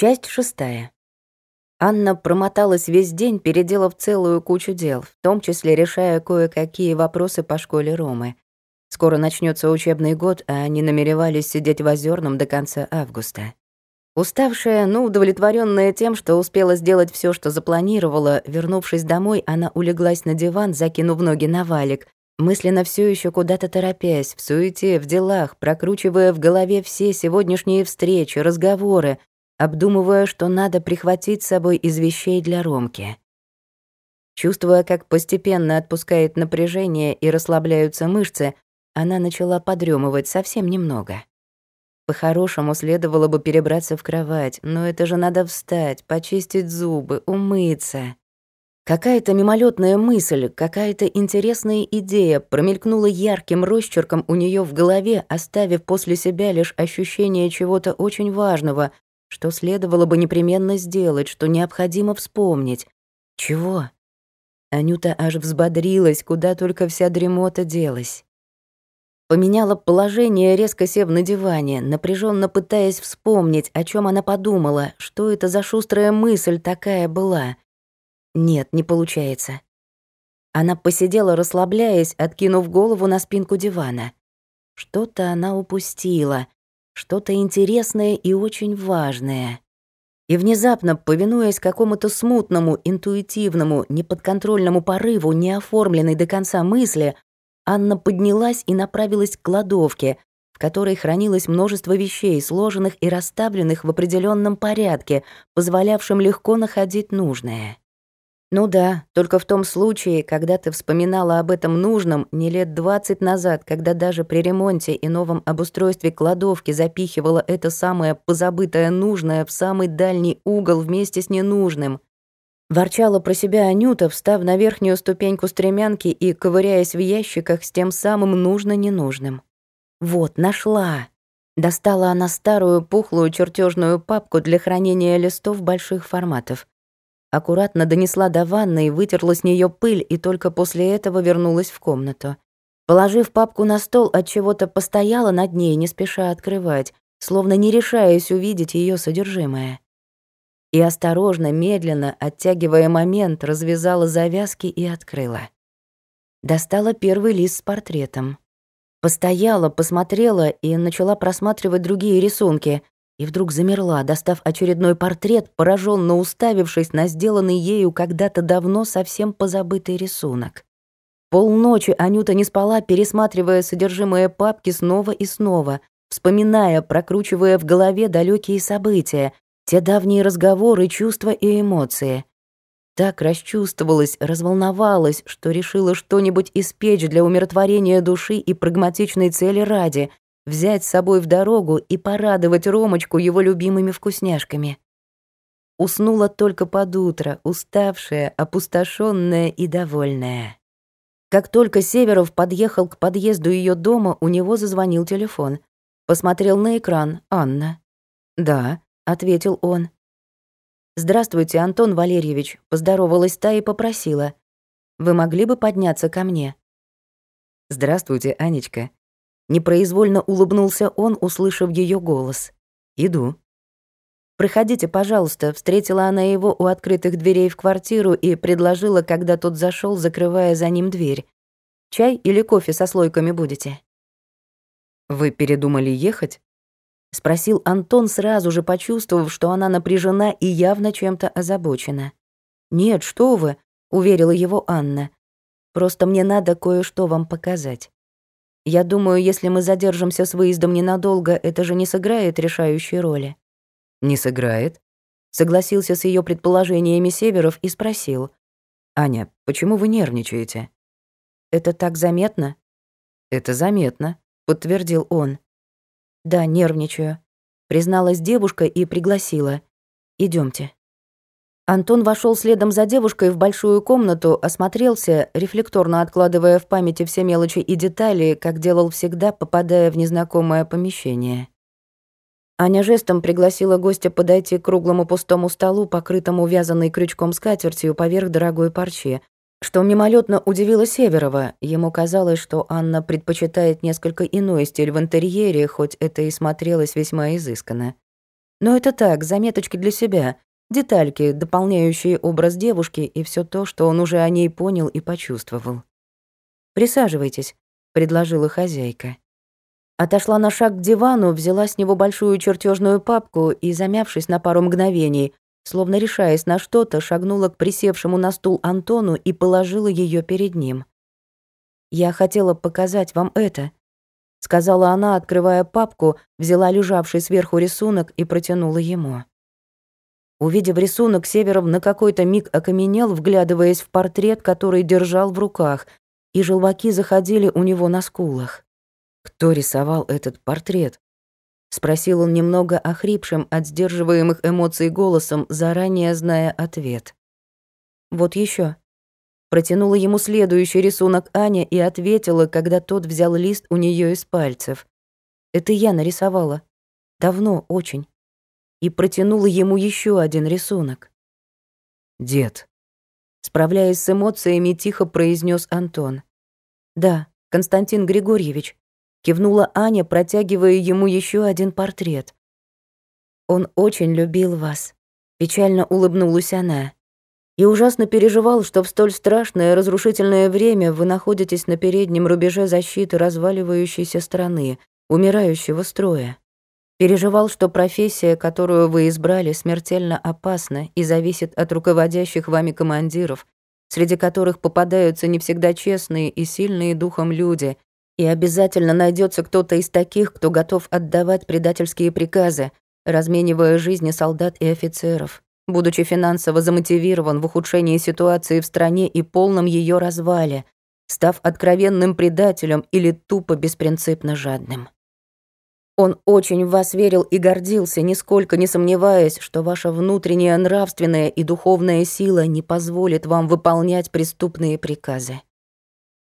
Часть шестая. Анна промоталась весь день, переделав целую кучу дел, в том числе решая кое-какие вопросы по школе Ромы. Скоро начнется учебный год, а они намеревались сидеть в Озерном до конца августа. Уставшая, но удовлетворенная тем, что успела сделать все, что запланировала, вернувшись домой, она улеглась на диван, закинув ноги на валик, мысленно все еще куда-то торопясь, в суете, в делах, прокручивая в голове все сегодняшние встречи, разговоры, обдумывая, что надо прихватить с собой из вещей для Ромки. Чувствуя, как постепенно отпускает напряжение и расслабляются мышцы, она начала подрёмывать совсем немного. По-хорошему следовало бы перебраться в кровать, но это же надо встать, почистить зубы, умыться. Какая-то мимолетная мысль, какая-то интересная идея промелькнула ярким росчерком у нее в голове, оставив после себя лишь ощущение чего-то очень важного, что следовало бы непременно сделать, что необходимо вспомнить. Чего? Анюта аж взбодрилась, куда только вся дремота делась. Поменяла положение, резко сев на диване, напряженно пытаясь вспомнить, о чем она подумала, что это за шустрая мысль такая была. Нет, не получается. Она посидела, расслабляясь, откинув голову на спинку дивана. Что-то она упустила что-то интересное и очень важное. И внезапно, повинуясь какому-то смутному, интуитивному, неподконтрольному порыву, не оформленной до конца мысли, Анна поднялась и направилась к кладовке, в которой хранилось множество вещей, сложенных и расставленных в определенном порядке, позволявшим легко находить нужное. Ну да, только в том случае, когда ты вспоминала об этом нужном не лет двадцать назад, когда даже при ремонте и новом обустройстве кладовки запихивала это самое позабытое нужное в самый дальний угол вместе с ненужным. Ворчала про себя Анюта, встав на верхнюю ступеньку стремянки и ковыряясь в ящиках с тем самым нужно-ненужным. Вот, нашла. Достала она старую пухлую чертежную папку для хранения листов больших форматов. Аккуратно донесла до ванны и вытерла с нее пыль, и только после этого вернулась в комнату. Положив папку на стол, от чего-то постояла над ней, не спеша открывать, словно не решаясь увидеть ее содержимое. И осторожно, медленно, оттягивая момент, развязала завязки и открыла. Достала первый лист с портретом. Постояла, посмотрела и начала просматривать другие рисунки, и вдруг замерла, достав очередной портрет, пораженно уставившись на сделанный ею когда-то давно совсем позабытый рисунок. Полночи Анюта не спала, пересматривая содержимое папки снова и снова, вспоминая, прокручивая в голове далекие события, те давние разговоры, чувства и эмоции. Так расчувствовалась, разволновалась, что решила что-нибудь испечь для умиротворения души и прагматичной цели ради, взять с собой в дорогу и порадовать Ромочку его любимыми вкусняшками. Уснула только под утро, уставшая, опустошенная и довольная. Как только Северов подъехал к подъезду ее дома, у него зазвонил телефон. Посмотрел на экран. «Анна». «Да», — ответил он. «Здравствуйте, Антон Валерьевич», — поздоровалась та и попросила. «Вы могли бы подняться ко мне?» «Здравствуйте, Анечка», Непроизвольно улыбнулся он, услышав ее голос. «Иду». «Проходите, пожалуйста», — встретила она его у открытых дверей в квартиру и предложила, когда тот зашел, закрывая за ним дверь. «Чай или кофе со слойками будете?» «Вы передумали ехать?» — спросил Антон, сразу же почувствовав, что она напряжена и явно чем-то озабочена. «Нет, что вы», — уверила его Анна. «Просто мне надо кое-что вам показать». Я думаю, если мы задержимся с выездом ненадолго, это же не сыграет решающей роли. Не сыграет? Согласился с ее предположениями Северов и спросил. Аня, почему вы нервничаете? Это так заметно? Это заметно, подтвердил он. Да, нервничаю, призналась девушка и пригласила. Идемте. Антон вошел следом за девушкой в большую комнату, осмотрелся, рефлекторно откладывая в памяти все мелочи и детали, как делал всегда, попадая в незнакомое помещение. Аня жестом пригласила гостя подойти к круглому пустому столу, покрытому вязаной крючком скатертью поверх дорогой парчи, что мимолетно удивило Северова. Ему казалось, что Анна предпочитает несколько иной стиль в интерьере, хоть это и смотрелось весьма изысканно. Но это так, заметочки для себя, детальки, дополняющие образ девушки и все то, что он уже о ней понял и почувствовал. «Присаживайтесь», — предложила хозяйка. Отошла на шаг к дивану, взяла с него большую чертежную папку и, замявшись на пару мгновений, словно решаясь на что-то, шагнула к присевшему на стул Антону и положила ее перед ним. «Я хотела показать вам это», — сказала она, открывая папку, взяла лежавший сверху рисунок и протянула ему. Увидев рисунок, Северов на какой-то миг окаменел, вглядываясь в портрет, который держал в руках, и желваки заходили у него на скулах. «Кто рисовал этот портрет?» — спросил он немного охрипшим от сдерживаемых эмоций голосом, заранее зная ответ. «Вот еще. Протянула ему следующий рисунок Аня и ответила, когда тот взял лист у нее из пальцев. «Это я нарисовала. Давно, очень». И протянула ему еще один рисунок. «Дед», — справляясь с эмоциями, тихо произнес Антон. «Да, Константин Григорьевич», — кивнула Аня, протягивая ему еще один портрет. «Он очень любил вас», — печально улыбнулась она и ужасно переживал, что в столь страшное разрушительное время вы находитесь на переднем рубеже защиты разваливающейся страны, умирающего строя. Переживал, что профессия, которую вы избрали, смертельно опасна и зависит от руководящих вами командиров, среди которых попадаются не всегда честные и сильные духом люди, и обязательно найдется кто-то из таких, кто готов отдавать предательские приказы, разменивая жизни солдат и офицеров будучи финансово замотивирован в ухудшении ситуации в стране и полном ее развале, став откровенным предателем или тупо беспринципно жадным. Он очень в вас верил и гордился, нисколько не сомневаясь, что ваша внутренняя нравственная и духовная сила не позволит вам выполнять преступные приказы.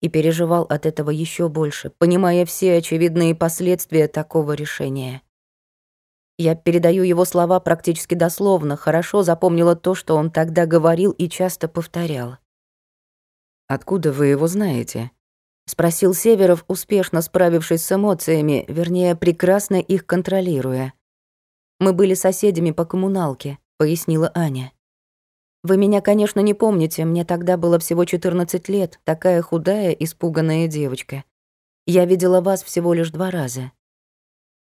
И переживал от этого еще больше, понимая все очевидные последствия такого решения. Я передаю его слова практически дословно, хорошо запомнила то, что он тогда говорил и часто повторял. «Откуда вы его знаете?» — спросил Северов, успешно справившись с эмоциями, вернее, прекрасно их контролируя. «Мы были соседями по коммуналке», — пояснила Аня. «Вы меня, конечно, не помните, мне тогда было всего 14 лет, такая худая, испуганная девочка. Я видела вас всего лишь два раза.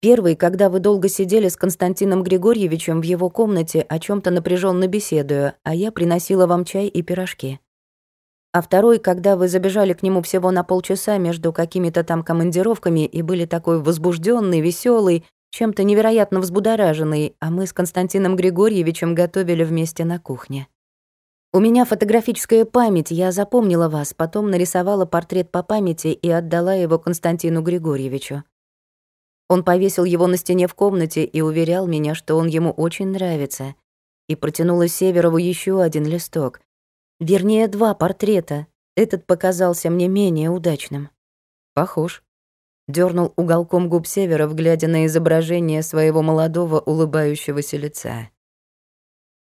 Первый, когда вы долго сидели с Константином Григорьевичем в его комнате, о чем то напряженно беседуя, а я приносила вам чай и пирожки. А второй, когда вы забежали к нему всего на полчаса между какими-то там командировками и были такой возбужденный, веселый, чем-то невероятно взбудораженный, а мы с Константином Григорьевичем готовили вместе на кухне. У меня фотографическая память, я запомнила вас, потом нарисовала портрет по памяти и отдала его Константину Григорьевичу. Он повесил его на стене в комнате и уверял меня, что он ему очень нравится. И протянула Северову еще один листок. Вернее, два портрета. Этот показался мне менее удачным. Похож. Дёрнул уголком губ Северов, глядя на изображение своего молодого улыбающегося лица.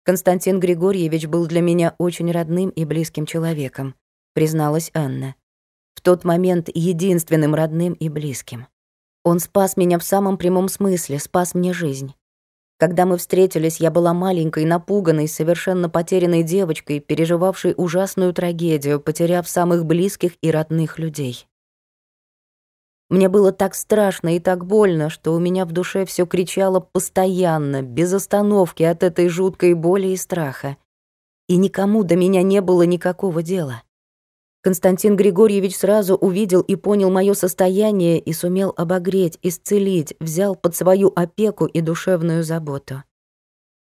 Константин Григорьевич был для меня очень родным и близким человеком, призналась Анна. В тот момент единственным родным и близким. Он спас меня в самом прямом смысле, спас мне жизнь. Когда мы встретились, я была маленькой, напуганной, совершенно потерянной девочкой, переживавшей ужасную трагедию, потеряв самых близких и родных людей. Мне было так страшно и так больно, что у меня в душе все кричало постоянно, без остановки от этой жуткой боли и страха. И никому до меня не было никакого дела. Константин Григорьевич сразу увидел и понял мое состояние и сумел обогреть, исцелить, взял под свою опеку и душевную заботу.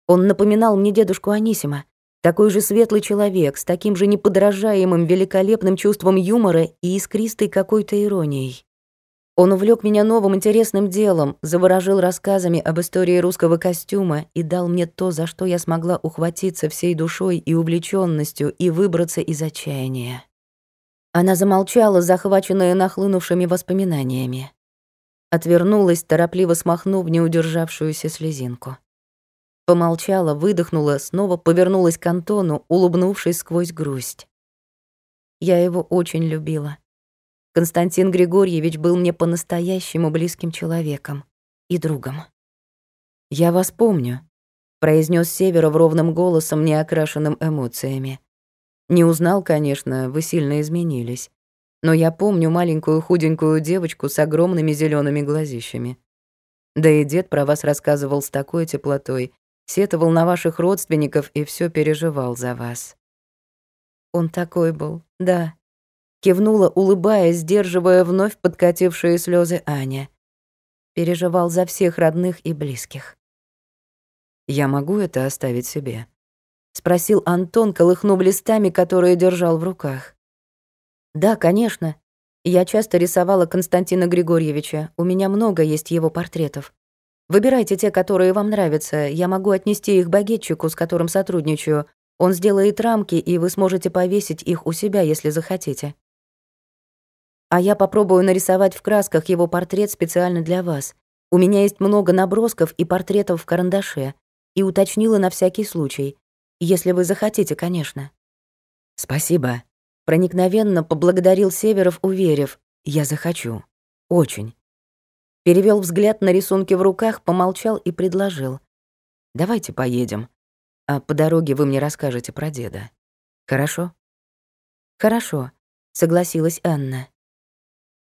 Он напоминал мне дедушку Анисима, такой же светлый человек, с таким же неподражаемым великолепным чувством юмора и искристой какой-то иронией. Он увлек меня новым интересным делом, заворожил рассказами об истории русского костюма и дал мне то, за что я смогла ухватиться всей душой и увлеченностью и выбраться из отчаяния. Она замолчала, захваченная нахлынувшими воспоминаниями. Отвернулась, торопливо смахнув неудержавшуюся слезинку. Помолчала, выдохнула, снова повернулась к Антону, улыбнувшись сквозь грусть. Я его очень любила. Константин Григорьевич был мне по-настоящему близким человеком и другом. «Я вас помню», — произнес Северов ровным голосом, не окрашенным эмоциями. «Не узнал, конечно, вы сильно изменились. Но я помню маленькую худенькую девочку с огромными зелеными глазищами. Да и дед про вас рассказывал с такой теплотой, сетовал на ваших родственников и все переживал за вас». «Он такой был, да», — кивнула, улыбаясь, сдерживая вновь подкатившие слезы Аня. Переживал за всех родных и близких. «Я могу это оставить себе?» — спросил Антон, колыхнув листами, которые держал в руках. «Да, конечно. Я часто рисовала Константина Григорьевича. У меня много есть его портретов. Выбирайте те, которые вам нравятся. Я могу отнести их багетчику, с которым сотрудничаю. Он сделает рамки, и вы сможете повесить их у себя, если захотите. А я попробую нарисовать в красках его портрет специально для вас. У меня есть много набросков и портретов в карандаше. И уточнила на всякий случай. Если вы захотите, конечно. Спасибо. Проникновенно поблагодарил Северов, уверив. Я захочу. Очень. Перевел взгляд на рисунки в руках, помолчал и предложил. Давайте поедем. А по дороге вы мне расскажете про деда. Хорошо? Хорошо, согласилась Анна.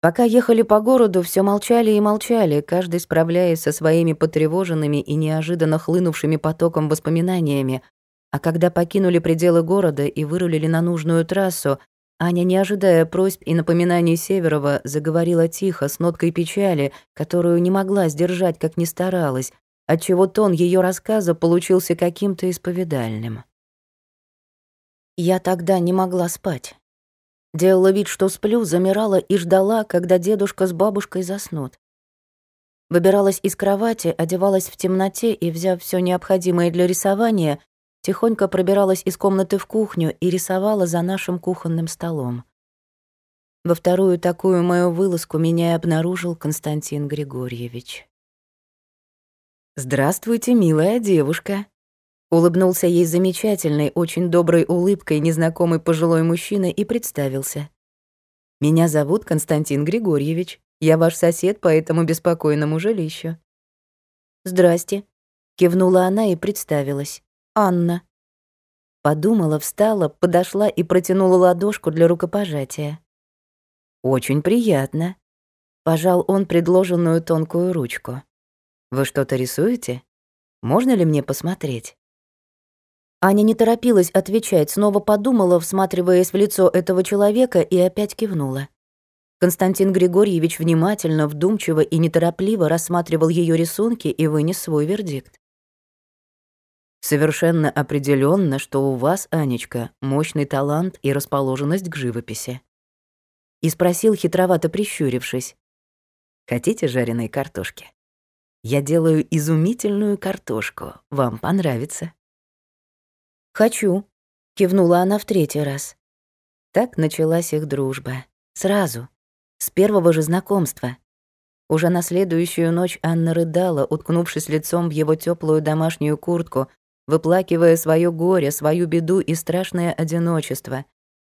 Пока ехали по городу, все молчали и молчали, каждый справляясь со своими потревоженными и неожиданно хлынувшими потоком воспоминаниями. А когда покинули пределы города и вырулили на нужную трассу, Аня, не ожидая просьб и напоминаний Северова, заговорила тихо, с ноткой печали, которую не могла сдержать, как ни старалась, отчего тон ее рассказа получился каким-то исповедальным. Я тогда не могла спать. Делала вид, что сплю, замирала и ждала, когда дедушка с бабушкой заснут. Выбиралась из кровати, одевалась в темноте и, взяв все необходимое для рисования, тихонько пробиралась из комнаты в кухню и рисовала за нашим кухонным столом. Во вторую такую мою вылазку меня и обнаружил Константин Григорьевич. «Здравствуйте, милая девушка», Улыбнулся ей замечательной, очень доброй улыбкой незнакомый пожилой мужчина и представился. «Меня зовут Константин Григорьевич. Я ваш сосед по этому беспокойному жилищу». «Здрасте», — кивнула она и представилась. «Анна». Подумала, встала, подошла и протянула ладошку для рукопожатия. «Очень приятно», — пожал он предложенную тонкую ручку. «Вы что-то рисуете? Можно ли мне посмотреть?» Аня не торопилась отвечать, снова подумала, всматриваясь в лицо этого человека, и опять кивнула. Константин Григорьевич внимательно, вдумчиво и неторопливо рассматривал ее рисунки и вынес свой вердикт. Совершенно определенно, что у вас, Анечка, мощный талант и расположенность к живописи. И спросил, хитровато прищурившись. Хотите жареной картошки? Я делаю изумительную картошку. Вам понравится. «Хочу», — кивнула она в третий раз. Так началась их дружба. Сразу. С первого же знакомства. Уже на следующую ночь Анна рыдала, уткнувшись лицом в его теплую домашнюю куртку, выплакивая свое горе, свою беду и страшное одиночество.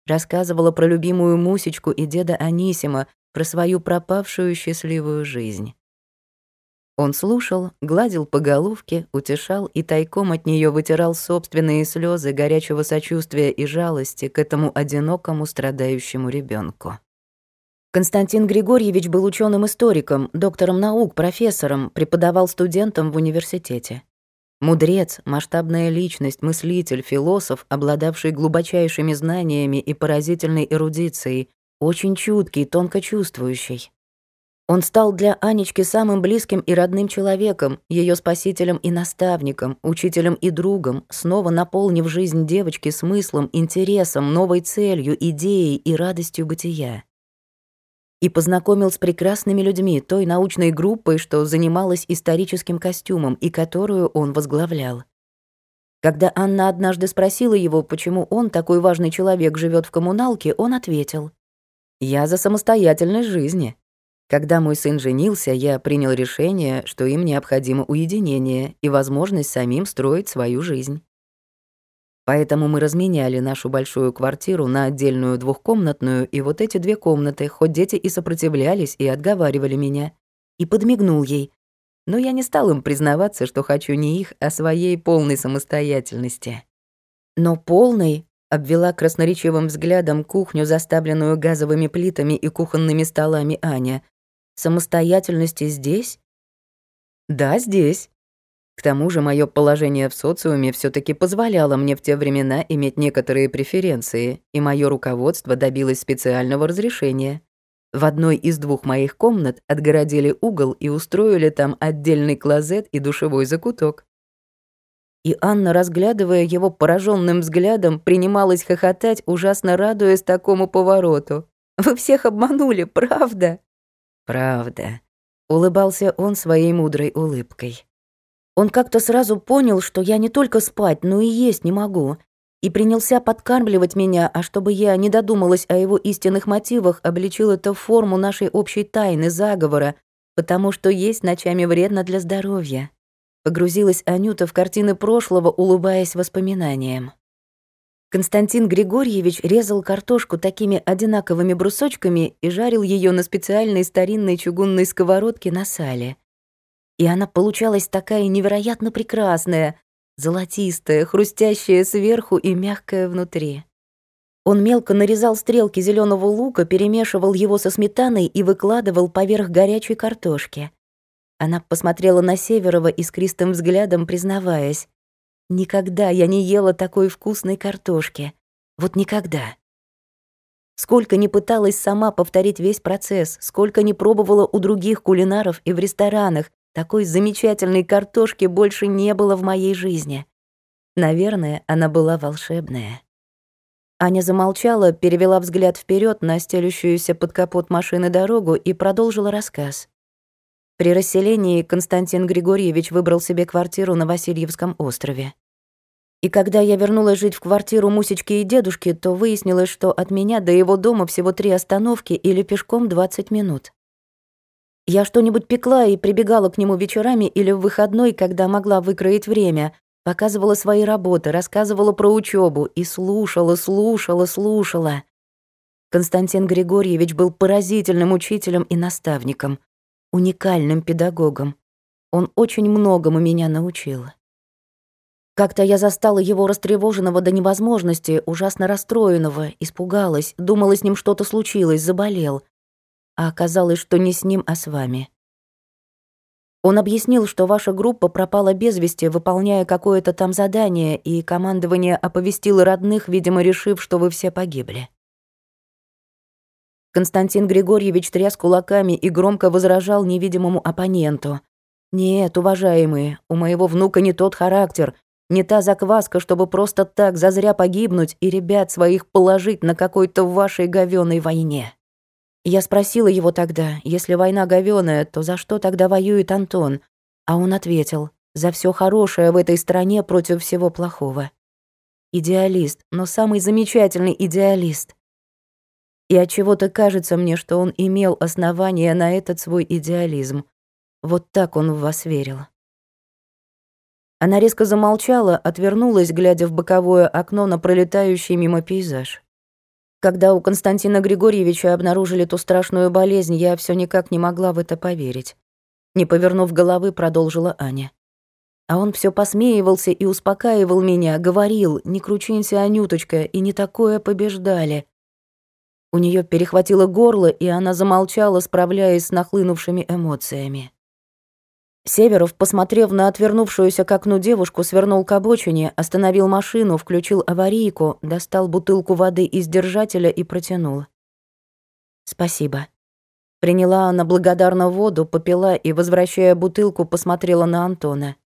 Рассказывала про любимую Мусечку и деда Анисима, про свою пропавшую счастливую жизнь. Он слушал, гладил по головке, утешал и тайком от нее вытирал собственные слезы горячего сочувствия и жалости к этому одинокому страдающему ребенку. Константин Григорьевич был ученым историком доктором наук, профессором, преподавал студентам в университете. Мудрец, масштабная личность, мыслитель, философ, обладавший глубочайшими знаниями и поразительной эрудицией, очень чуткий, тонко чувствующий. Он стал для Анечки самым близким и родным человеком, ее спасителем и наставником, учителем и другом, снова наполнив жизнь девочки смыслом, интересом, новой целью, идеей и радостью бытия. И познакомил с прекрасными людьми той научной группой, что занималась историческим костюмом и которую он возглавлял. Когда Анна однажды спросила его, почему он, такой важный человек, живет в коммуналке, он ответил. «Я за самостоятельность жизни. Когда мой сын женился, я принял решение, что им необходимо уединение и возможность самим строить свою жизнь. Поэтому мы разменяли нашу большую квартиру на отдельную двухкомнатную, и вот эти две комнаты, хоть дети и сопротивлялись и отговаривали меня. И подмигнул ей. но я не стал им признаваться, что хочу не их, а своей полной самостоятельности. Но полной обвела красноречивым взглядом кухню, заставленную газовыми плитами и кухонными столами Аня. Самостоятельности здесь? Да, здесь. К тому же мое положение в социуме все таки позволяло мне в те времена иметь некоторые преференции, и мое руководство добилось специального разрешения. В одной из двух моих комнат отгородили угол и устроили там отдельный клозет и душевой закуток. И Анна, разглядывая его пораженным взглядом, принималась хохотать, ужасно радуясь такому повороту. «Вы всех обманули, правда?» «Правда», — улыбался он своей мудрой улыбкой. Он как-то сразу понял, что я не только спать, но и есть не могу, и принялся подкармливать меня, а чтобы я не додумалась о его истинных мотивах, обличил это в форму нашей общей тайны, заговора, потому что есть ночами вредно для здоровья. Погрузилась Анюта в картины прошлого, улыбаясь воспоминаниям. Константин Григорьевич резал картошку такими одинаковыми брусочками и жарил ее на специальной старинной чугунной сковородке на сале. И она получалась такая невероятно прекрасная, золотистая, хрустящая сверху и мягкая внутри. Он мелко нарезал стрелки зеленого лука, перемешивал его со сметаной и выкладывал поверх горячей картошки. Она посмотрела на Северова искристым взглядом, признаваясь, «Никогда я не ела такой вкусной картошки. Вот никогда». Сколько не пыталась сама повторить весь процесс, сколько не пробовала у других кулинаров и в ресторанах, такой замечательной картошки больше не было в моей жизни. Наверное, она была волшебная. Аня замолчала, перевела взгляд вперед на стелющуюся под капот машины дорогу и продолжила рассказ. При расселении Константин Григорьевич выбрал себе квартиру на Васильевском острове. И когда я вернулась жить в квартиру Мусечки и дедушки, то выяснилось, что от меня до его дома всего три остановки или пешком 20 минут. Я что-нибудь пекла и прибегала к нему вечерами или в выходной, когда могла выкроить время, показывала свои работы, рассказывала про учебу и слушала, слушала, слушала. Константин Григорьевич был поразительным учителем и наставником, уникальным педагогом. Он очень многому меня научил. Как-то я застала его растревоженного до невозможности, ужасно расстроенного, испугалась, думала, с ним что-то случилось, заболел — а оказалось, что не с ним, а с вами. Он объяснил, что ваша группа пропала без вести, выполняя какое-то там задание, и командование оповестило родных, видимо, решив, что вы все погибли. Константин Григорьевич тряс кулаками и громко возражал невидимому оппоненту. «Нет, уважаемые, у моего внука не тот характер, не та закваска, чтобы просто так зазря погибнуть и ребят своих положить на какой-то вашей говёной войне». Я спросила его тогда, если война говёная, то за что тогда воюет Антон? А он ответил, за все хорошее в этой стране против всего плохого. Идеалист, но самый замечательный идеалист. И от чего то кажется мне, что он имел основания на этот свой идеализм. Вот так он в вас верил. Она резко замолчала, отвернулась, глядя в боковое окно на пролетающий мимо пейзаж. Когда у Константина Григорьевича обнаружили ту страшную болезнь, я все никак не могла в это поверить. Не повернув головы, продолжила Аня. А он все посмеивался и успокаивал меня, говорил, не кручинься, Анюточка, и не такое побеждали. У нее перехватило горло, и она замолчала, справляясь с нахлынувшими эмоциями. Северов, посмотрев на отвернувшуюся к окну девушку, свернул к обочине, остановил машину, включил аварийку, достал бутылку воды из держателя и протянул. «Спасибо». Приняла она благодарно воду, попила и, возвращая бутылку, посмотрела на Антона.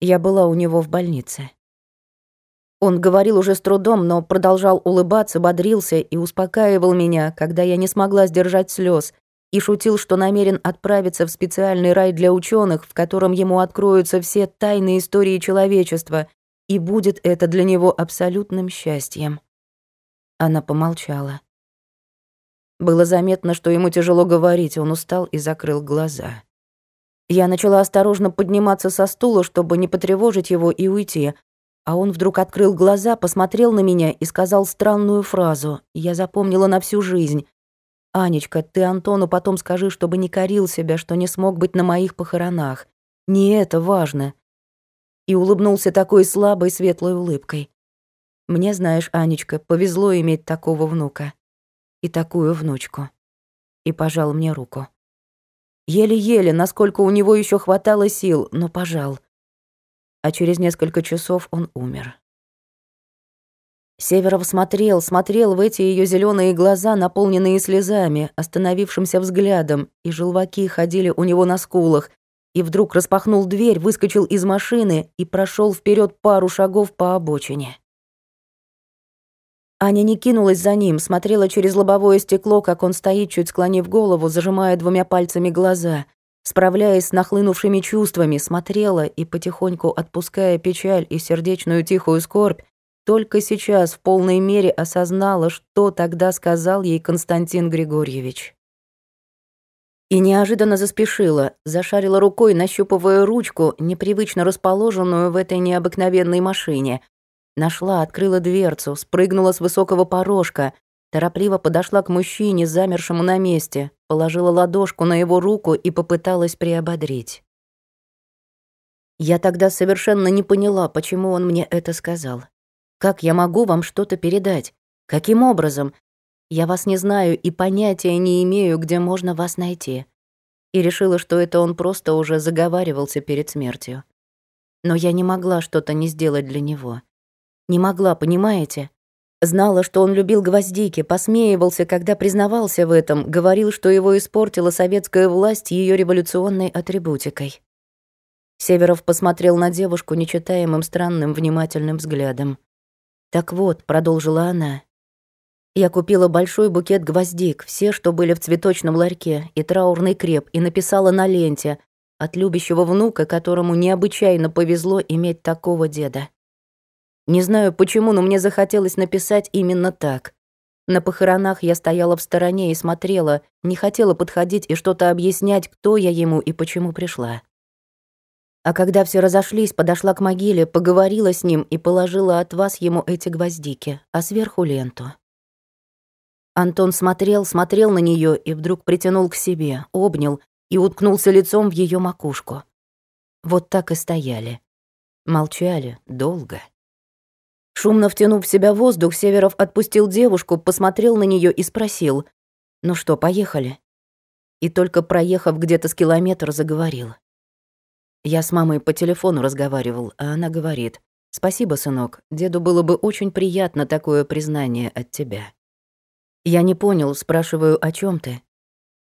Я была у него в больнице. Он говорил уже с трудом, но продолжал улыбаться, бодрился и успокаивал меня, когда я не смогла сдержать слез, и шутил, что намерен отправиться в специальный рай для ученых, в котором ему откроются все тайные истории человечества, и будет это для него абсолютным счастьем. Она помолчала. Было заметно, что ему тяжело говорить, он устал и закрыл глаза. Я начала осторожно подниматься со стула, чтобы не потревожить его и уйти, а он вдруг открыл глаза, посмотрел на меня и сказал странную фразу. Я запомнила на всю жизнь. Анечка, ты Антону потом скажи, чтобы не корил себя, что не смог быть на моих похоронах. Не это важно». И улыбнулся такой слабой светлой улыбкой. «Мне, знаешь, Анечка, повезло иметь такого внука. И такую внучку». И пожал мне руку. Еле-еле, насколько у него еще хватало сил, но пожал. А через несколько часов он умер. Северов смотрел, смотрел в эти ее зеленые глаза, наполненные слезами, остановившимся взглядом, и желваки ходили у него на скулах, и вдруг распахнул дверь, выскочил из машины и прошел вперед пару шагов по обочине. Аня не кинулась за ним, смотрела через лобовое стекло, как он стоит, чуть склонив голову, зажимая двумя пальцами глаза, справляясь с нахлынувшими чувствами, смотрела и, потихоньку отпуская печаль и сердечную тихую скорбь, только сейчас в полной мере осознала, что тогда сказал ей Константин Григорьевич. И неожиданно заспешила, зашарила рукой, нащупывая ручку, непривычно расположенную в этой необыкновенной машине. Нашла, открыла дверцу, спрыгнула с высокого порожка, торопливо подошла к мужчине, замершему на месте, положила ладошку на его руку и попыталась приободрить. Я тогда совершенно не поняла, почему он мне это сказал. Как я могу вам что-то передать? Каким образом? Я вас не знаю и понятия не имею, где можно вас найти. И решила, что это он просто уже заговаривался перед смертью. Но я не могла что-то не сделать для него. Не могла, понимаете? Знала, что он любил гвоздики, посмеивался, когда признавался в этом, говорил, что его испортила советская власть ее революционной атрибутикой. Северов посмотрел на девушку нечитаемым странным внимательным взглядом. «Так вот», — продолжила она, я купила большой букет гвоздик, все, что были в цветочном ларьке, и траурный креп, и написала на ленте от любящего внука, которому необычайно повезло иметь такого деда. Не знаю почему, но мне захотелось написать именно так. На похоронах я стояла в стороне и смотрела, не хотела подходить и что-то объяснять, кто я ему и почему пришла. А когда все разошлись, подошла к могиле, поговорила с ним и положила от вас ему эти гвоздики, а сверху ленту. Антон смотрел, смотрел на нее и вдруг притянул к себе, обнял и уткнулся лицом в ее макушку. Вот так и стояли. Молчали долго. Шумно втянув в себя воздух, Северов отпустил девушку, посмотрел на нее и спросил, «Ну что, поехали?» И только проехав где-то с километр, заговорил. Я с мамой по телефону разговаривал, а она говорит, «Спасибо, сынок, деду было бы очень приятно такое признание от тебя». Я не понял, спрашиваю, о чем ты?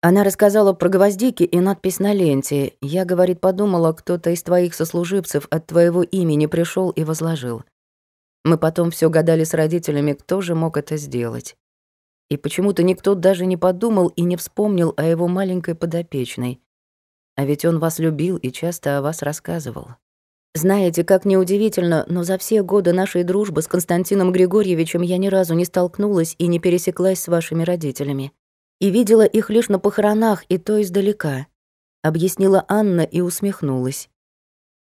Она рассказала про гвоздики и надпись на ленте. Я, говорит, подумала, кто-то из твоих сослуживцев от твоего имени пришел и возложил. Мы потом все гадали с родителями, кто же мог это сделать. И почему-то никто даже не подумал и не вспомнил о его маленькой подопечной. А ведь он вас любил и часто о вас рассказывал. Знаете, как неудивительно, но за все годы нашей дружбы с Константином Григорьевичем я ни разу не столкнулась и не пересеклась с вашими родителями. И видела их лишь на похоронах, и то издалека. Объяснила Анна и усмехнулась.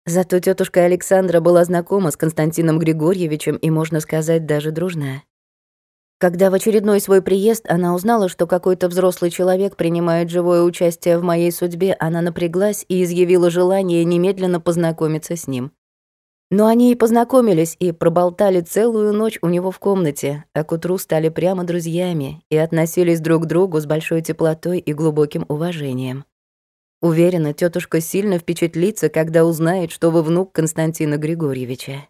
Зато тетушка Александра была знакома с Константином Григорьевичем и, можно сказать, даже дружная. Когда в очередной свой приезд она узнала, что какой-то взрослый человек принимает живое участие в моей судьбе, она напряглась и изъявила желание немедленно познакомиться с ним. Но они и познакомились, и проболтали целую ночь у него в комнате, а к утру стали прямо друзьями и относились друг к другу с большой теплотой и глубоким уважением. Уверена, тетушка сильно впечатлится, когда узнает, что вы внук Константина Григорьевича.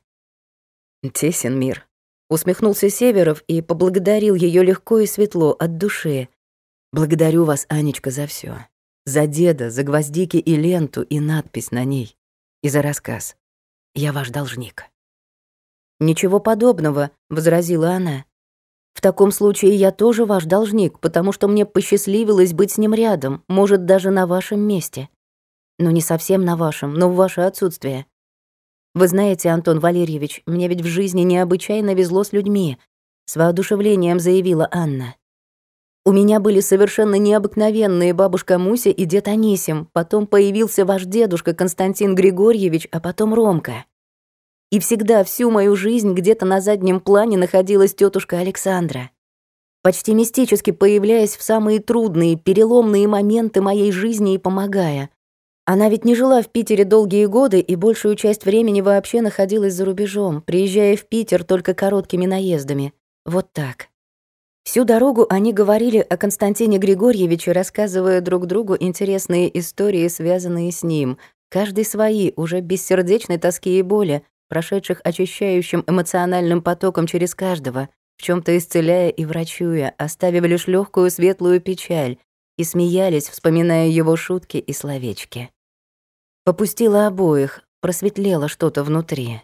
Тесен мир, Усмехнулся Северов и поблагодарил ее легко и светло от души. «Благодарю вас, Анечка, за все, За деда, за гвоздики и ленту, и надпись на ней. И за рассказ. Я ваш должник». «Ничего подобного», — возразила она. «В таком случае я тоже ваш должник, потому что мне посчастливилось быть с ним рядом, может, даже на вашем месте. Но не совсем на вашем, но в ваше отсутствие. Вы знаете, Антон Валерьевич, мне ведь в жизни необычайно везло с людьми, с воодушевлением заявила Анна. У меня были совершенно необыкновенные бабушка Муся и дед Анисим, потом появился ваш дедушка Константин Григорьевич, а потом Ромка. И всегда всю мою жизнь где-то на заднем плане находилась тетушка Александра. почти мистически появляясь в самые трудные, переломные моменты моей жизни и помогая. Она ведь не жила в Питере долгие годы и большую часть времени вообще находилась за рубежом, приезжая в Питер только короткими наездами. Вот так. Всю дорогу они говорили о Константине Григорьевиче, рассказывая друг другу интересные истории, связанные с ним, каждый свои, уже без сердечной тоски и боли, прошедших очищающим эмоциональным потоком через каждого, в чем то исцеляя и врачуя, оставив лишь легкую светлую печаль, и смеялись, вспоминая его шутки и словечки. Попустила обоих, просветлело что-то внутри.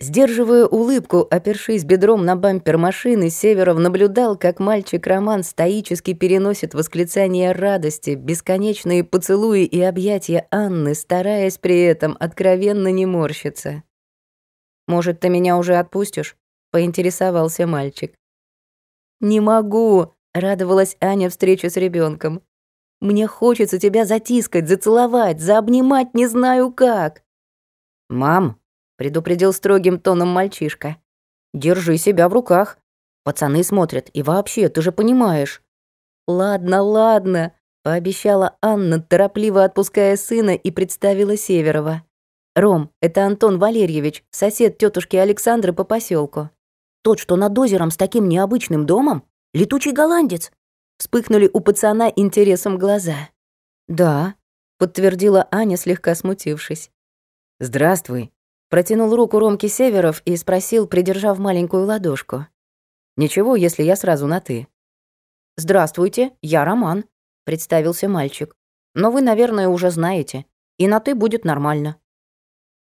Сдерживая улыбку, опершись бедром на бампер машины, Северов наблюдал, как мальчик Роман стоически переносит восклицания радости, бесконечные поцелуи и объятия Анны, стараясь при этом откровенно не морщиться. «Может, ты меня уже отпустишь?» — поинтересовался мальчик. «Не могу», — радовалась Аня встрече с ребенком. «Мне хочется тебя затискать, зацеловать, заобнимать не знаю как». «Мам», предупредил строгим тоном мальчишка. Держи себя в руках. Пацаны смотрят, и вообще, ты же понимаешь. Ладно, ладно, пообещала Анна, торопливо отпуская сына и представила Северова. Ром, это Антон Валерьевич, сосед тетушки Александры по поселку. Тот, что над озером с таким необычным домом? Летучий голландец. Вспыхнули у пацана интересом глаза. Да, подтвердила Аня, слегка смутившись. Здравствуй, Протянул руку Ромке Северов и спросил, придержав маленькую ладошку. «Ничего, если я сразу на «ты». «Здравствуйте, я Роман», — представился мальчик. «Но вы, наверное, уже знаете. И на «ты» будет нормально».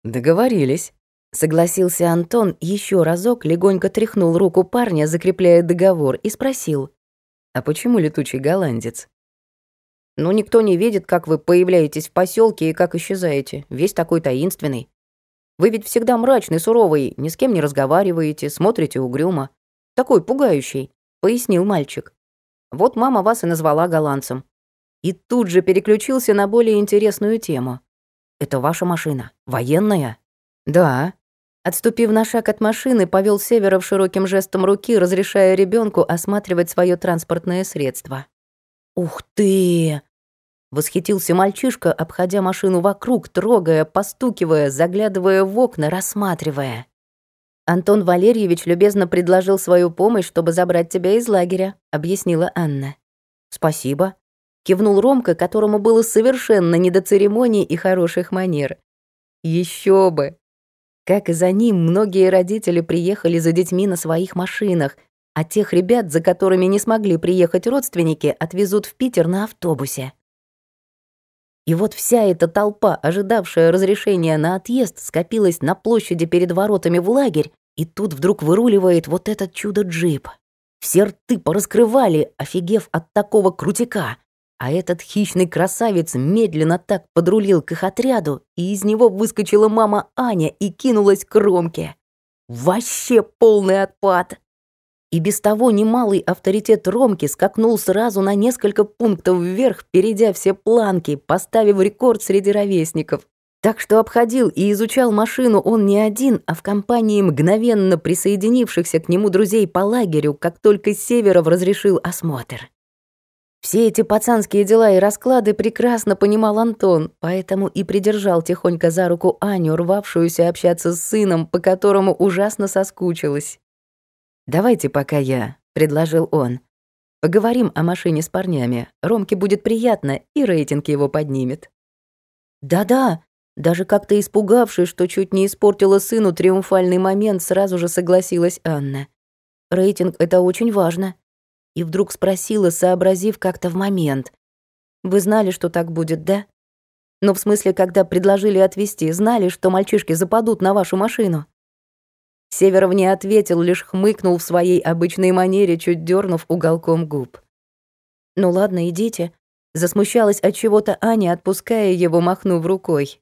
«Договорились», — согласился Антон, еще разок легонько тряхнул руку парня, закрепляя договор, и спросил. «А почему летучий голландец?» «Ну, никто не видит, как вы появляетесь в поселке и как исчезаете. Весь такой таинственный. Вы ведь всегда мрачный, суровый, ни с кем не разговариваете, смотрите угрюмо. Такой пугающий», — пояснил мальчик. «Вот мама вас и назвала голландцем». И тут же переключился на более интересную тему. «Это ваша машина? Военная?» «Да». Отступив на шаг от машины, повел Северов широким жестом руки, разрешая ребенку осматривать свое транспортное средство. «Ух ты!» Восхитился мальчишка, обходя машину вокруг, трогая, постукивая, заглядывая в окна, рассматривая. «Антон Валерьевич любезно предложил свою помощь, чтобы забрать тебя из лагеря», — объяснила Анна. «Спасибо», — кивнул Ромка, которому было совершенно не до церемоний и хороших манер. Еще бы! Как и за ним, многие родители приехали за детьми на своих машинах, а тех ребят, за которыми не смогли приехать родственники, отвезут в Питер на автобусе. И вот вся эта толпа, ожидавшая разрешения на отъезд, скопилась на площади перед воротами в лагерь, и тут вдруг выруливает вот этот чудо-джип. Все рты пораскрывали, офигев от такого крутика. А этот хищный красавец медленно так подрулил к их отряду, и из него выскочила мама Аня и кинулась к Ромке. Вообще полный отпад. И без того немалый авторитет Ромки скакнул сразу на несколько пунктов вверх, перейдя все планки, поставив рекорд среди ровесников. Так что обходил и изучал машину он не один, а в компании мгновенно присоединившихся к нему друзей по лагерю, как только Северов разрешил осмотр. Все эти пацанские дела и расклады прекрасно понимал Антон, поэтому и придержал тихонько за руку Аню, рвавшуюся общаться с сыном, по которому ужасно соскучилась. «Давайте пока я», — предложил он. «Поговорим о машине с парнями. Ромке будет приятно, и рейтинг его поднимет». «Да-да», даже как-то испугавшись, что чуть не испортила сыну триумфальный момент, сразу же согласилась Анна. «Рейтинг — это очень важно». И вдруг спросила, сообразив как-то в момент. «Вы знали, что так будет, да? Но в смысле, когда предложили отвезти, знали, что мальчишки западут на вашу машину?» Северов не ответил, лишь хмыкнул в своей обычной манере, чуть дернув уголком губ. «Ну ладно, идите», — засмущалась от чего-то Аня, отпуская его, махнув рукой.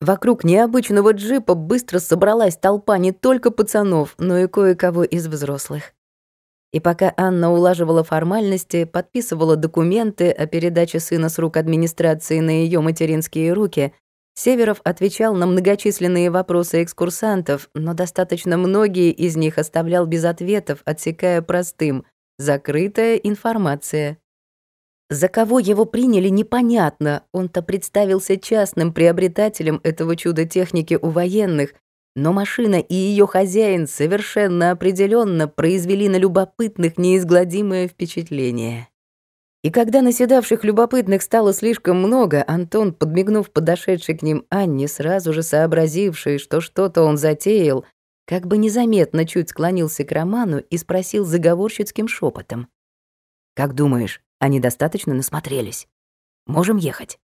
Вокруг необычного джипа быстро собралась толпа не только пацанов, но и кое-кого из взрослых. И пока Анна улаживала формальности, подписывала документы о передаче сына с рук администрации на ее материнские руки, Северов отвечал на многочисленные вопросы экскурсантов, но достаточно многие из них оставлял без ответов, отсекая простым «закрытая информация». За кого его приняли, непонятно. Он-то представился частным приобретателем этого чуда техники у военных, но машина и ее хозяин совершенно определенно произвели на любопытных неизгладимое впечатление. И когда наседавших любопытных стало слишком много, Антон, подмигнув подошедшей к ним Анне, сразу же сообразивший, что что-то он затеял, как бы незаметно чуть склонился к Роману и спросил заговорщицким шепотом: «Как думаешь, они достаточно насмотрелись? Можем ехать?»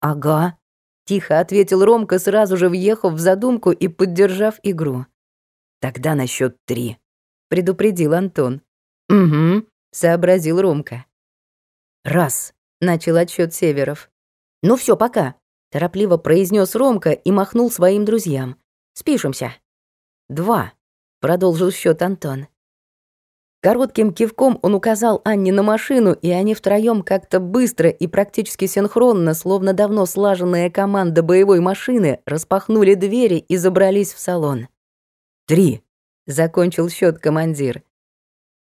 «Ага», — тихо ответил Ромка, сразу же въехав в задумку и поддержав игру. «Тогда на счет три», — предупредил Антон. «Угу», — сообразил Ромка. «Раз», — начал отсчет Северов. «Ну все, пока», — торопливо произнес Ромка и махнул своим друзьям. «Спишемся». «Два», — продолжил счет Антон. Коротким кивком он указал Анне на машину, и они втроем как-то быстро и практически синхронно, словно давно слаженная команда боевой машины, распахнули двери и забрались в салон. «Три», — закончил счет командир.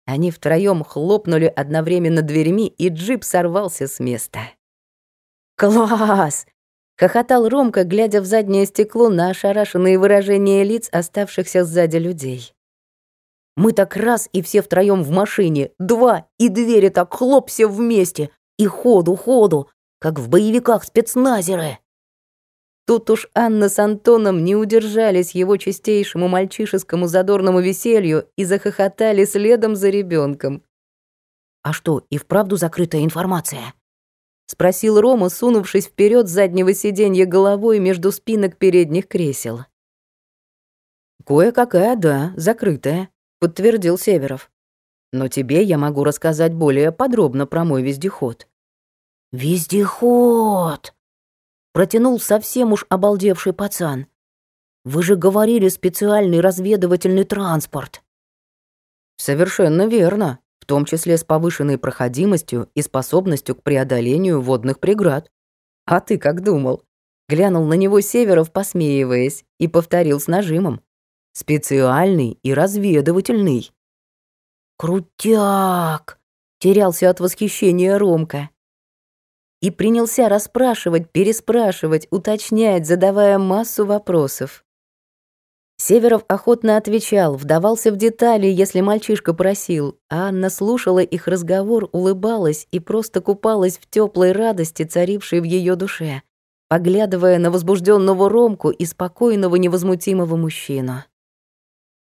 Они втроем хлопнули одновременно дверьми, и джип сорвался с места. «Класс!» — хохотал Ромка, глядя в заднее стекло на ошарашенные выражения лиц оставшихся сзади людей. «Мы так раз и все втроем в машине, два, и двери так хлоп все вместе, и ходу-ходу, как в боевиках спецназеры!» Тут уж Анна с Антоном не удержались его чистейшему мальчишескому задорному веселью и захохотали следом за ребенком. «А что, и вправду закрытая информация?» — спросил Рома, сунувшись вперед с заднего сиденья головой между спинок передних кресел. «Кое-какая, да, закрытая», — подтвердил Северов. «Но тебе я могу рассказать более подробно про мой вездеход». «Вездеход!» Протянул совсем уж обалдевший пацан. «Вы же говорили специальный разведывательный транспорт». «Совершенно верно, в том числе с повышенной проходимостью и способностью к преодолению водных преград. А ты как думал?» Глянул на него Северов, посмеиваясь, и повторил с нажимом. «Специальный и разведывательный». «Крутяк!» — терялся от восхищения Ромка и принялся расспрашивать, переспрашивать, уточнять, задавая массу вопросов. Северов охотно отвечал, вдавался в детали, если мальчишка просил, а Анна слушала их разговор, улыбалась и просто купалась в теплой радости, царившей в ее душе, поглядывая на возбужденного Ромку и спокойного невозмутимого мужчину.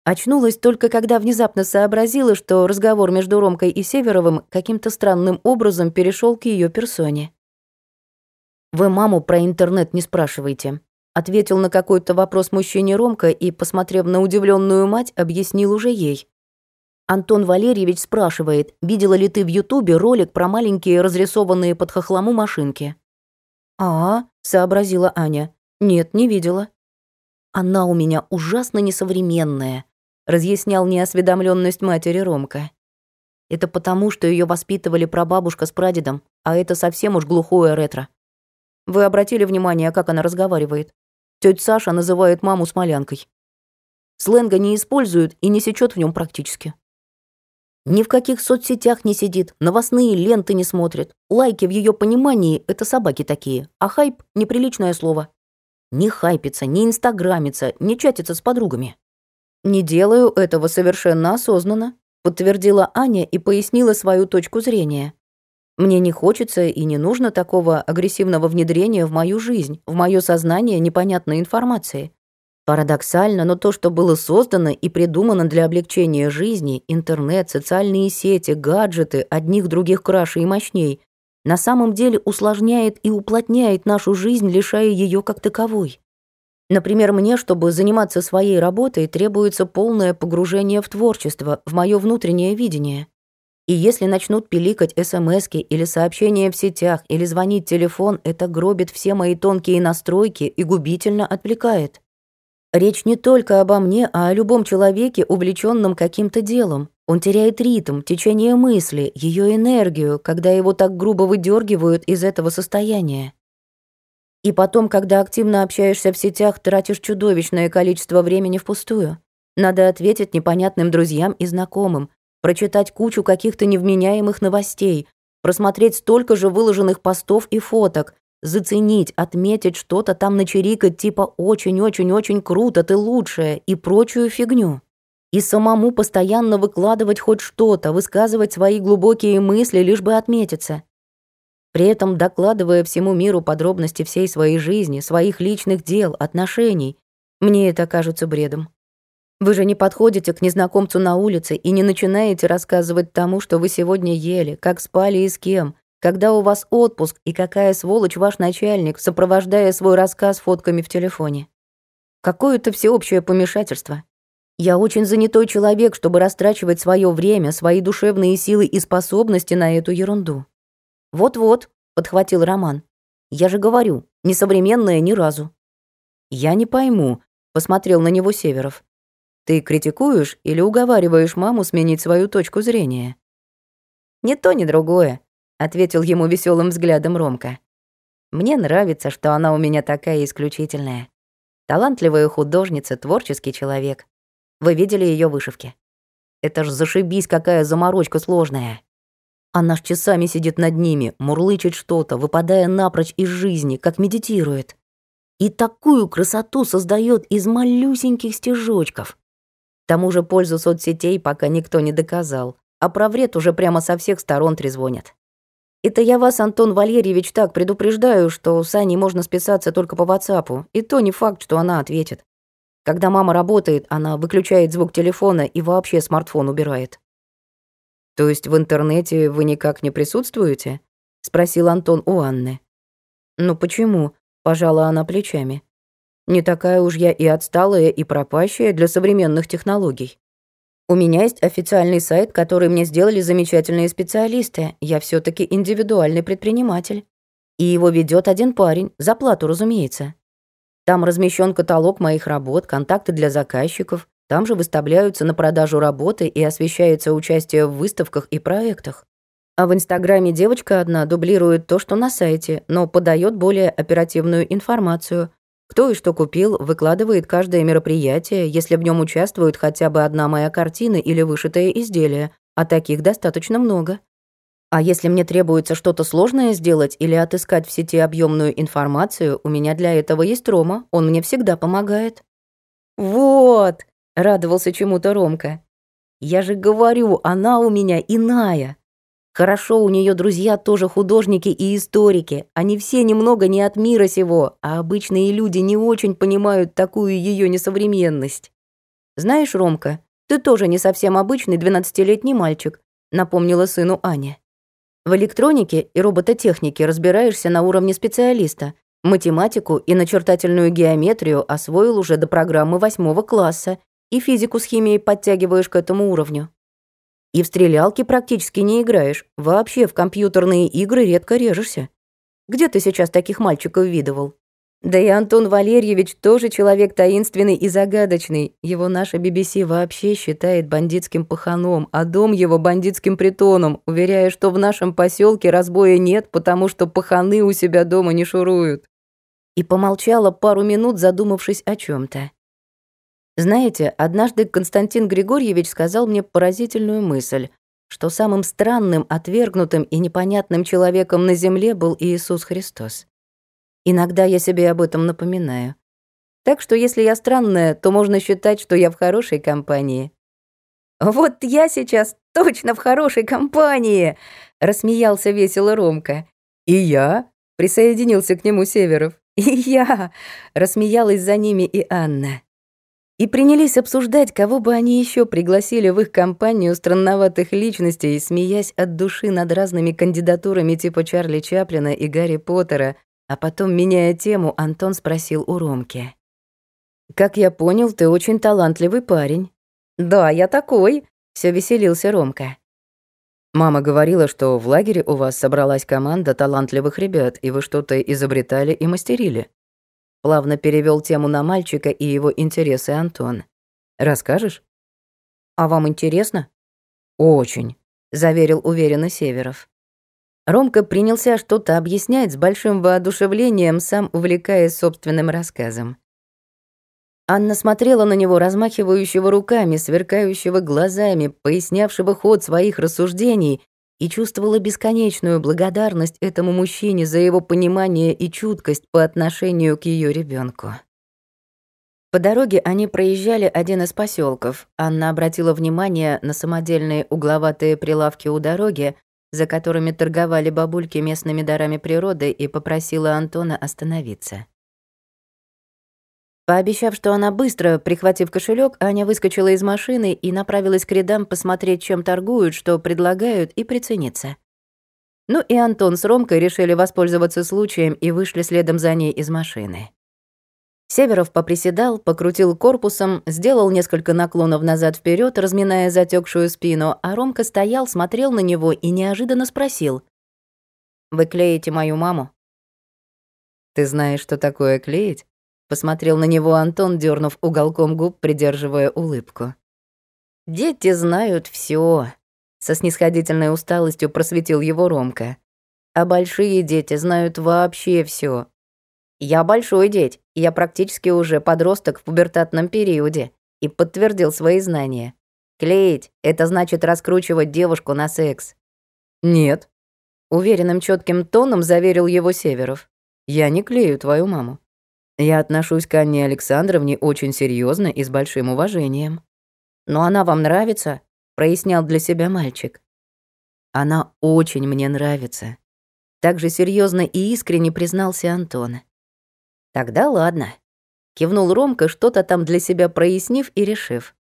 Очнулась только когда внезапно сообразила, что разговор между Ромкой и Северовым каким-то странным образом перешел к ее персоне. «Вы маму про интернет не спрашивайте», — ответил на какой-то вопрос мужчине Ромка и, посмотрев на удивленную мать, объяснил уже ей. Антон Валерьевич спрашивает, видела ли ты в Ютубе ролик про маленькие разрисованные под хохлому машинки. «А, — сообразила Аня, — нет, не видела». «Она у меня ужасно несовременная», разъяснял неосведомленность матери Ромка. Это потому, что ее воспитывали прабабушка с прадедом, а это совсем уж глухое ретро. Вы обратили внимание, как она разговаривает? Тётя Саша называет маму смолянкой. Сленга не использует и не сечет в нем практически. Ни в каких соцсетях не сидит, новостные ленты не смотрит. Лайки в ее понимании — это собаки такие, а хайп — неприличное слово. Не хайпится, не инстаграмится, не чатится с подругами. «Не делаю этого совершенно осознанно», подтвердила Аня и пояснила свою точку зрения. «Мне не хочется и не нужно такого агрессивного внедрения в мою жизнь, в мое сознание непонятной информации. Парадоксально, но то, что было создано и придумано для облегчения жизни, интернет, социальные сети, гаджеты, одних других краше и мощней, на самом деле усложняет и уплотняет нашу жизнь, лишая ее как таковой. Например, мне, чтобы заниматься своей работой, требуется полное погружение в творчество, в мое внутреннее видение. И если начнут пиликать СМСки или сообщения в сетях, или звонить телефон, это гробит все мои тонкие настройки и губительно отвлекает. Речь не только обо мне, а о любом человеке, увлеченном каким-то делом. Он теряет ритм, течение мысли, ее энергию, когда его так грубо выдергивают из этого состояния. И потом, когда активно общаешься в сетях, тратишь чудовищное количество времени впустую. Надо ответить непонятным друзьям и знакомым, прочитать кучу каких-то невменяемых новостей, просмотреть столько же выложенных постов и фоток, заценить, отметить что-то там начерикать типа «очень-очень-очень круто, ты лучшая» и прочую фигню. И самому постоянно выкладывать хоть что-то, высказывать свои глубокие мысли, лишь бы отметиться. При этом докладывая всему миру подробности всей своей жизни, своих личных дел, отношений. Мне это кажется бредом. Вы же не подходите к незнакомцу на улице и не начинаете рассказывать тому, что вы сегодня ели, как спали и с кем, когда у вас отпуск и какая сволочь ваш начальник, сопровождая свой рассказ фотками в телефоне. Какое-то всеобщее помешательство. Я очень занятой человек, чтобы растрачивать свое время, свои душевные силы и способности на эту ерунду. Вот-вот, подхватил Роман. Я же говорю, несовременная ни разу. Я не пойму, посмотрел на него Северов. Ты критикуешь или уговариваешь маму сменить свою точку зрения? Ни то, ни другое, ответил ему веселым взглядом Ромка. Мне нравится, что она у меня такая исключительная. Талантливая художница, творческий человек. Вы видели ее вышивки? Это ж зашибись, какая заморочка сложная. Она ж часами сидит над ними, мурлычет что-то, выпадая напрочь из жизни, как медитирует. И такую красоту создает из малюсеньких стежочков. К тому же пользу соцсетей пока никто не доказал, а про вред уже прямо со всех сторон трезвонят. Это я вас, Антон Валерьевич, так предупреждаю, что с Аней можно списаться только по WhatsApp, и то не факт, что она ответит. Когда мама работает, она выключает звук телефона и вообще смартфон убирает. То есть в интернете вы никак не присутствуете? спросил Антон у Анны. Ну почему? пожала она плечами. Не такая уж я и отсталая, и пропащая для современных технологий. У меня есть официальный сайт, который мне сделали замечательные специалисты. Я все таки индивидуальный предприниматель. И его ведет один парень, за плату, разумеется. Там размещен каталог моих работ, контакты для заказчиков. Там же выставляются на продажу работы и освещается участие в выставках и проектах. А в Инстаграме девочка одна дублирует то, что на сайте, но подает более оперативную информацию. Кто и что купил, выкладывает каждое мероприятие, если в нем участвует хотя бы одна моя картина или вышитое изделие, а таких достаточно много. А если мне требуется что-то сложное сделать или отыскать в сети объемную информацию, у меня для этого есть Рома, он мне всегда помогает». «Вот!» — радовался чему-то Ромка. «Я же говорю, она у меня иная. Хорошо, у нее друзья тоже художники и историки. Они все немного не от мира сего, а обычные люди не очень понимают такую ее несовременность. Знаешь, Ромка, ты тоже не совсем обычный двенадцатилетний мальчик», — напомнила сыну Аня. В электронике и робототехнике разбираешься на уровне специалиста. Математику и начертательную геометрию освоил уже до программы восьмого класса, и физику с химией подтягиваешь к этому уровню. И в стрелялки практически не играешь, вообще в компьютерные игры редко режешься. Где ты сейчас таких мальчиков видывал? Да и Антон Валерьевич тоже человек таинственный и загадочный. Его наша BBC вообще считает бандитским паханом, а дом его бандитским притоном, уверяя, что в нашем поселке разбоя нет, потому что паханы у себя дома не шуруют. И помолчала пару минут, задумавшись о чем то Знаете, однажды Константин Григорьевич сказал мне поразительную мысль, что самым странным, отвергнутым и непонятным человеком на земле был Иисус Христос. Иногда я себе об этом напоминаю. Так что если я странная, то можно считать, что я в хорошей компании. «Вот я сейчас точно в хорошей компании!» — рассмеялся весело Ромка. «И я?» — присоединился к нему Северов. «И я!» — рассмеялась за ними и Анна. И принялись обсуждать, кого бы они еще пригласили в их компанию странноватых личностей, смеясь от души над разными кандидатурами типа Чарли Чаплина и Гарри Поттера, а потом, меняя тему, Антон спросил у Ромки. «Как я понял, ты очень талантливый парень». «Да, я такой», — все веселился Ромка. «Мама говорила, что в лагере у вас собралась команда талантливых ребят, и вы что-то изобретали и мастерили». Плавно перевел тему на мальчика и его интересы Антон. «Расскажешь?» «А вам интересно?» «Очень», — заверил уверенно Северов. Ромка принялся что-то объяснять с большим воодушевлением, сам увлекаясь собственным рассказом. Анна смотрела на него, размахивающего руками, сверкающего глазами, пояснявшего ход своих рассуждений, и чувствовала бесконечную благодарность этому мужчине за его понимание и чуткость по отношению к ее ребенку. По дороге они проезжали один из поселков. Анна обратила внимание на самодельные угловатые прилавки у дороги, за которыми торговали бабульки местными дарами природы, и попросила Антона остановиться. Пообещав, что она быстро, прихватив кошелек, Аня выскочила из машины и направилась к рядам посмотреть, чем торгуют, что предлагают, и прицениться. Ну и Антон с Ромкой решили воспользоваться случаем и вышли следом за ней из машины. Северов поприседал, покрутил корпусом, сделал несколько наклонов назад вперед, разминая затекшую спину, а Ромка стоял, смотрел на него и неожиданно спросил. «Вы клеите мою маму?» «Ты знаешь, что такое клеить?» Посмотрел на него Антон, дернув уголком губ, придерживая улыбку. «Дети знают все, со снисходительной усталостью просветил его Ромка. «А большие дети знают вообще все. Я большой деть, я практически уже подросток в пубертатном периоде и подтвердил свои знания. Клеить — это значит раскручивать девушку на секс. Нет. Уверенным четким тоном заверил его Северов. Я не клею твою маму. Я отношусь к Анне Александровне очень серьезно и с большим уважением. Но она вам нравится? прояснял для себя мальчик. Она очень мне нравится. Так же серьезно и искренне признался Антон. Тогда ладно. Кивнул Ромка, что-то там для себя прояснив и решив.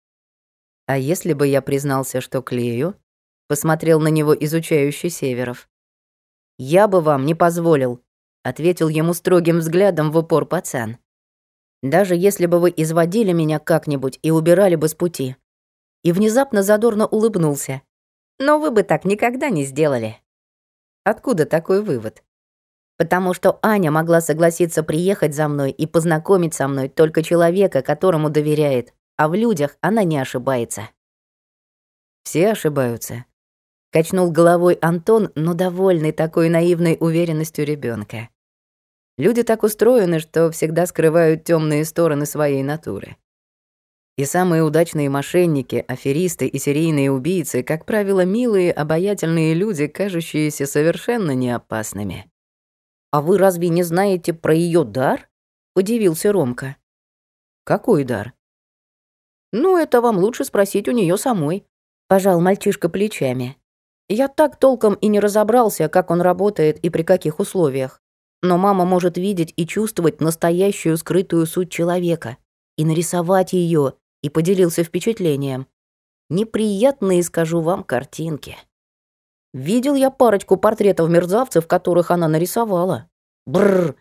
А если бы я признался, что клею? Посмотрел на него изучающий Северов. Я бы вам не позволил, ответил ему строгим взглядом в упор пацан. Даже если бы вы изводили меня как-нибудь и убирали бы с пути. И внезапно задорно улыбнулся. Но вы бы так никогда не сделали. Откуда такой вывод? Потому что Аня могла согласиться приехать за мной и познакомить со мной только человека, которому доверяет, а в людях она не ошибается. Все ошибаются, Качнул головой Антон, но довольный такой наивной уверенностью ребенка. Люди так устроены, что всегда скрывают темные стороны своей натуры. И самые удачные мошенники, аферисты и серийные убийцы, как правило, милые, обаятельные люди, кажущиеся совершенно неопасными. «А вы разве не знаете про ее дар?» — удивился Ромка. «Какой дар?» «Ну, это вам лучше спросить у нее самой», — пожал мальчишка плечами. Я так толком и не разобрался, как он работает и при каких условиях. Но мама может видеть и чувствовать настоящую скрытую суть человека, и нарисовать ее, и поделился впечатлением. Неприятные, скажу вам, картинки. Видел я парочку портретов мерзавцев, которых она нарисовала. Бррр.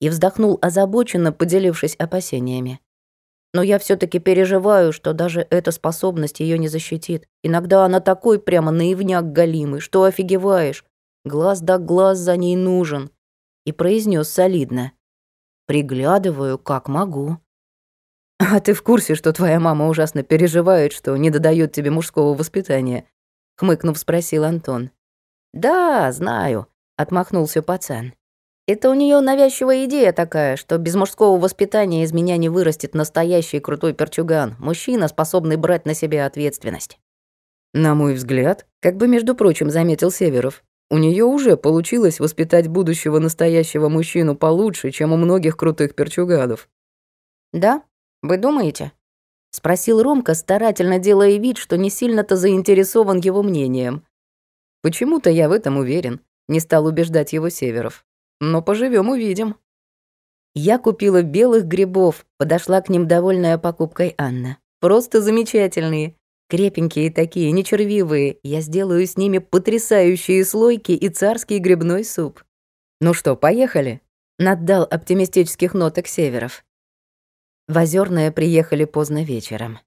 И вздохнул озабоченно, поделившись опасениями. Но я все таки переживаю, что даже эта способность ее не защитит. Иногда она такой прямо наивняк галимый, что офигеваешь. Глаз да глаз за ней нужен. И произнес солидно. Приглядываю, как могу. А ты в курсе, что твоя мама ужасно переживает, что не додает тебе мужского воспитания? Хмыкнув, спросил Антон. Да, знаю, отмахнулся пацан. Это у нее навязчивая идея такая, что без мужского воспитания из меня не вырастет настоящий крутой перчуган, мужчина, способный брать на себя ответственность. На мой взгляд, как бы между прочим заметил Северов, у нее уже получилось воспитать будущего настоящего мужчину получше, чем у многих крутых перчуганов. Да? Вы думаете? спросил Ромка, старательно делая вид, что не сильно-то заинтересован его мнением. Почему-то я в этом уверен, не стал убеждать его Северов. Но поживем увидим. Я купила белых грибов, подошла к ним довольная покупкой Анна. Просто замечательные. Крепенькие такие, нечервивые. Я сделаю с ними потрясающие слойки и царский грибной суп. Ну что, поехали? Наддал оптимистических ноток Северов. В Озерное приехали поздно вечером.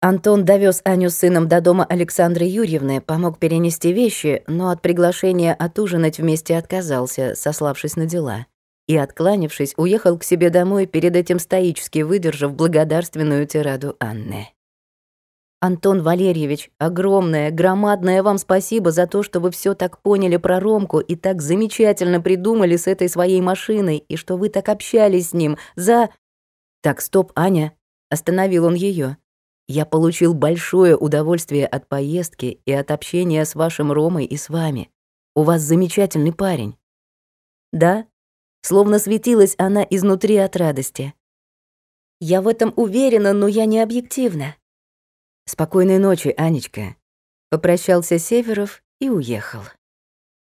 Антон довез Аню с сыном до дома Александры Юрьевны, помог перенести вещи, но от приглашения отужинать вместе отказался, сославшись на дела. И, откланившись, уехал к себе домой, перед этим стоически выдержав благодарственную тираду Анны. Антон Валерьевич, огромное, громадное вам спасибо за то, что вы все так поняли про Ромку и так замечательно придумали с этой своей машиной, и что вы так общались с ним. За... Так, стоп, Аня. Остановил он ее. Я получил большое удовольствие от поездки и от общения с вашим Ромой и с вами. У вас замечательный парень. Да? Словно светилась она изнутри от радости. Я в этом уверена, но я не объективна. «Спокойной ночи, Анечка», — попрощался Северов и уехал.